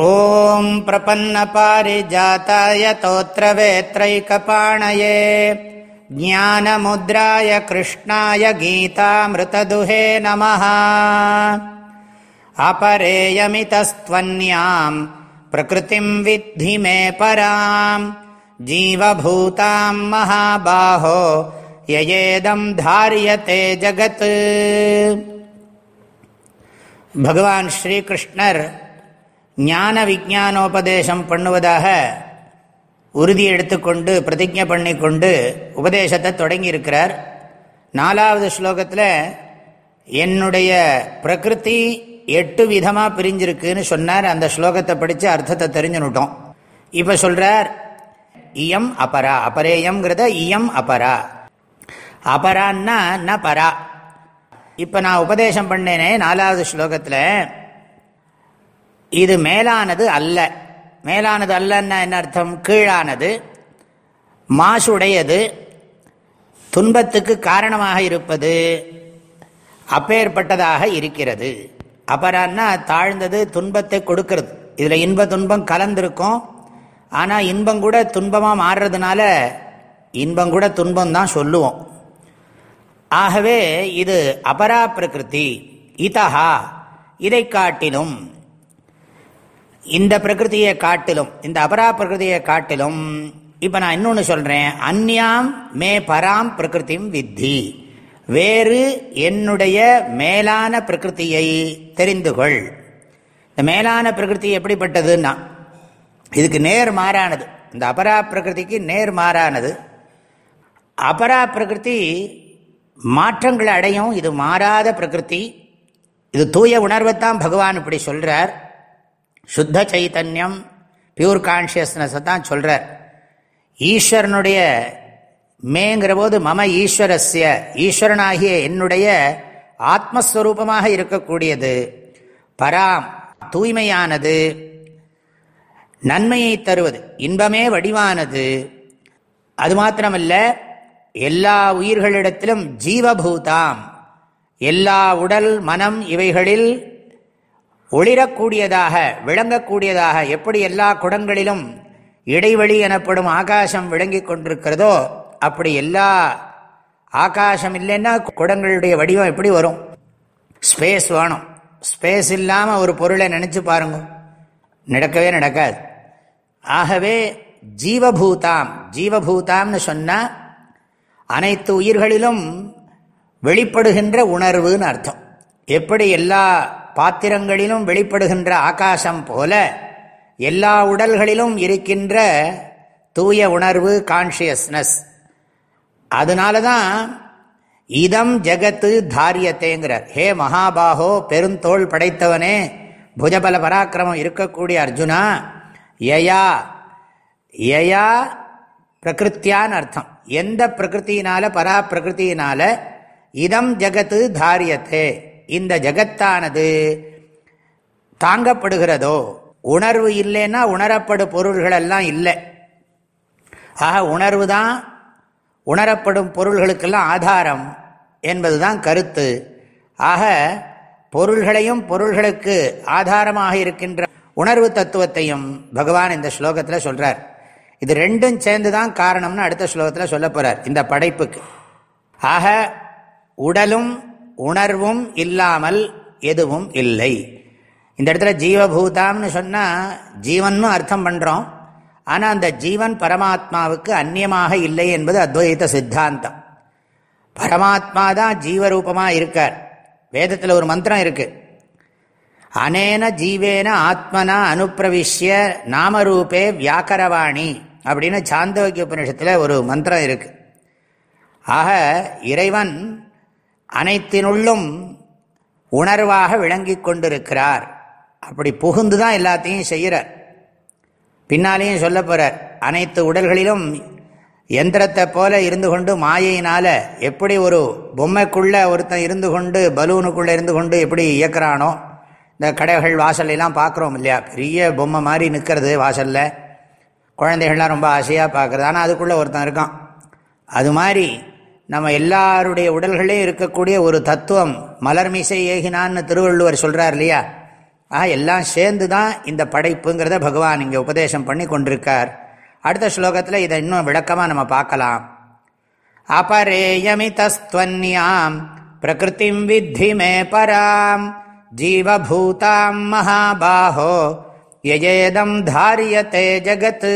ॐ प्रपन्नपारिजाताय तोत्रवेत्रैकपाणये ज्ञानमुद्राय कृष्णाय गीतामृतदुहे नमः अपरेयमितस्त्वन्याम् प्रकृतिम् विद्धि मे पराम् जीवभूताम् महाबाहो ययेदम् धार्यते जगत् भगवान् श्रीकृष्णर् ஞான விஜானோபதேசம் பண்ணுவதாக உறுதி எடுத்துக்கொண்டு பிரதிஜை பண்ணி கொண்டு உபதேசத்தை தொடங்கியிருக்கிறார். நாலாவது ஸ்லோகத்தில் என்னுடைய பிரகிருதி எட்டு விதமாக பிரிஞ்சிருக்குன்னு சொன்னார். அந்த ஸ்லோகத்தை படித்து அர்த்தத்தை தெரிஞ்சுனுட்டோம். இப்போ சொல்கிறார் இயம் அபரா அபரேயம்ங்கிறத இயம் அபரா. அபரான்னா ந பரா இப்போ நான் உபதேசம் பண்ணேனே நாலாவது ஸ்லோகத்தில் இது மேலானது அல்ல. மேலானது அல்லன்னா என்ன அர்த்தம்? கீழானது மாசுடையது துன்பத்துக்கு காரணமாக இருப்பது அப்பேற்பட்டதாக இருக்கிறது. அபரான்னா தாழ்ந்தது துன்பத்தை கொடுக்கறது. இதில் இன்ப துன்பம் கலந்திருக்கும். ஆனால் இன்பம் கூட துன்பமாக மாறுறதுனால இன்பம் கூட துன்பம் தான் சொல்லுவோம். ஆகவே இது அபரா பிரகிருதி இதஹா இதை காட்டிலும் இந்த பிரகிருதியை காட்டிலும் இந்த அபரா பிரகிருதியை காட்டிலும் இப்போ நான் இன்னொன்று சொல்கிறேன் அந்யாம் மே பராம் பிரகிருதிம் வித்தி. வேறு என்னுடைய மேலான பிரகிருதியை தெரிந்து கொள். இந்த மேலான பிரகிருதி எப்படிப்பட்டதுன்னா இதுக்கு நேர் மாறானது. இந்த அபரா பிரகிருதிக்கு நேர் மாறானது. அபரா பிரகிருதி மாற்றங்களை அடையும். இது மாறாத பிரகிருதி. இது தூய உணர்வைத்தான் பகவான் இப்படி சொல்கிறார் சுத்த சைத்தன்யம் பியூர் கான்ஷியஸ்னஸை தான் சொல்கிறார் ஈஸ்வரனுடைய மேங்கிற போது மம ஈஸ்வரஸ்ய ஈஸ்வரனாகிய என்னுடைய ஆத்மஸ்வரூபமாக இருக்கக்கூடியது. பராம் தூய்மையானது நன்மையை தருவது இன்பமே வடிவானது. அது மாத்திரமல்ல எல்லா உயிர்களிடத்திலும் ஜீவபூதாம் எல்லா உடல் மனம் இவைகளில் ஒளிரக்கூடியதாக விளங்கக்கூடியதாக எப்படி எல்லா குடங்களிலும் இடைவெளி எனப்படும் ஆகாசம் விளங்கி கொண்டிருக்கிறதோ அப்படி எல்லா ஆகாசம் இல்லைன்னா குடங்களுடைய வடிவம் எப்படி வரும்? ஸ்பேஸ் வேணும். ஸ்பேஸ் இல்லாமல் ஒரு பொருளை நினச்சி பாருங்க. நடக்கவே நடக்காது. ஆகவே ஜீவபூதாம் ஜீவபூதாம்னு சொன்னால் அனைத்து உயிர்களிலும் வெளிப்படுகின்ற உணர்வுன்னு அர்த்தம். எப்படி எல்லா பாத்திரங்களிலும் வெளிப்படுகின்ற ஆகாசம் போல எல்லா உடல்களிலும் இருக்கின்ற தூய உணர்வு கான்ஷியஸ்னஸ் அதனால தான் இதம் ஜகத்து தாரியத்தேங்கிறார். ஹே மகாபாகோ பெருந்தோள் படைத்தவனே புஜபல பராக்கிரமம் இருக்கக்கூடிய அர்ஜுனா யயா யயா பிரகிருத்தியான்னு அர்த்தம். எந்த பிரகிருத்தினால பரா பிரகிருத்தினால இதம் ஜகத்து தாரியத்தே. இந்த ஜகத்தானது தாங்கப்படுகிறதோ? உணர்வு இல்லைன்னா உணரப்படும் பொருள்கள் எல்லாம் இல்லை. ஆக உணர்வு தான் உணரப்படும் பொருள்களுக்கெல்லாம் ஆதாரம் என்பதுதான் கருத்து. ஆக பொருள்களையும் பொருள்களுக்கு ஆதாரமாக இருக்கின்ற உணர்வு தத்துவத்தையும் பகவான் இந்த ஸ்லோகத்தில் சொல்கிறார் இது ரெண்டும் சேர்ந்து தான் காரணம்னு அடுத்த ஸ்லோகத்தில் சொல்ல போகிறார் இந்த படைப்புக்கு. ஆக உடலும் உணர்வும் இல்லாமல் எதுவும் இல்லை. இந்த இடத்துல ஜீவபூதாம்னு சொன்னால் ஜீவன் அர்த்தம் பண்ணுறோம் ஆனால் அந்த ஜீவன் பரமாத்மாவுக்கு அந்நியமாக இல்லை என்பது அத்வைத சித்தாந்தம். பரமாத்மா தான் ஜீவரூபமாக இருக்கார். வேதத்தில் ஒரு மந்திரம் இருக்கு. அனேன ஜீவேன ஆத்மனா அனுப்பிரவிஷ்ய நாமரூபே வியாக்கரவாணி அப்படின்னு சாந்தோக்கிய உபநிஷத்தில் ஒரு மந்திரம் இருக்கு. ஆக இறைவன் அனைத்தினுள்ளும் உணர்வாக விளங்கி கொண்டிருக்கிறார். அப்படி புகுந்து தான் எல்லாத்தையும் செய்கிறார். பின்னாலேயும் சொல்ல போகிறார் அனைத்து உடல்களிலும் எந்திரத்தை போல இருந்து கொண்டு மாயையினால் எப்படி ஒரு பொம்மைக்குள்ளே ஒருத்தன் இருந்து கொண்டு பலூனுக்குள்ளே இருந்து கொண்டு எப்படி இயக்கிறானோ இந்த கடைகள் வாசல்லாம் பார்க்குறோம் இல்லையா? பெரிய பொம்மை மாதிரி நிற்கிறது வாசலில். குழந்தைகள்லாம் ரொம்ப ஆசையாக பார்க்குறது. ஆனால் அதுக்குள்ளே ஒருத்தன் இருக்கான். அது மாதிரி நம்ம எல்லாருடைய உடல்களே இருக்கக்கூடிய ஒரு தத்துவம். மலர்மிசை ஏகினான்னு திருவள்ளுவர் சொல்கிறார் இல்லையா? ஆ எல்லாம் சேர்ந்து தான் இந்த படைப்புங்கிறத பகவான் இங்கே உபதேசம் பண்ணி கொண்டிருக்கார். அடுத்த ஸ்லோகத்தில் இதை இன்னும் விளக்கமாக நம்ம பார்க்கலாம். அபரேயமிதஸ்துவன்யாம் பிரகிருதிம் வித்தி மே பராம் ஜீவபூதாம் மகாபாஹோ எஜேதம் தாரியத்தே ஜகத்து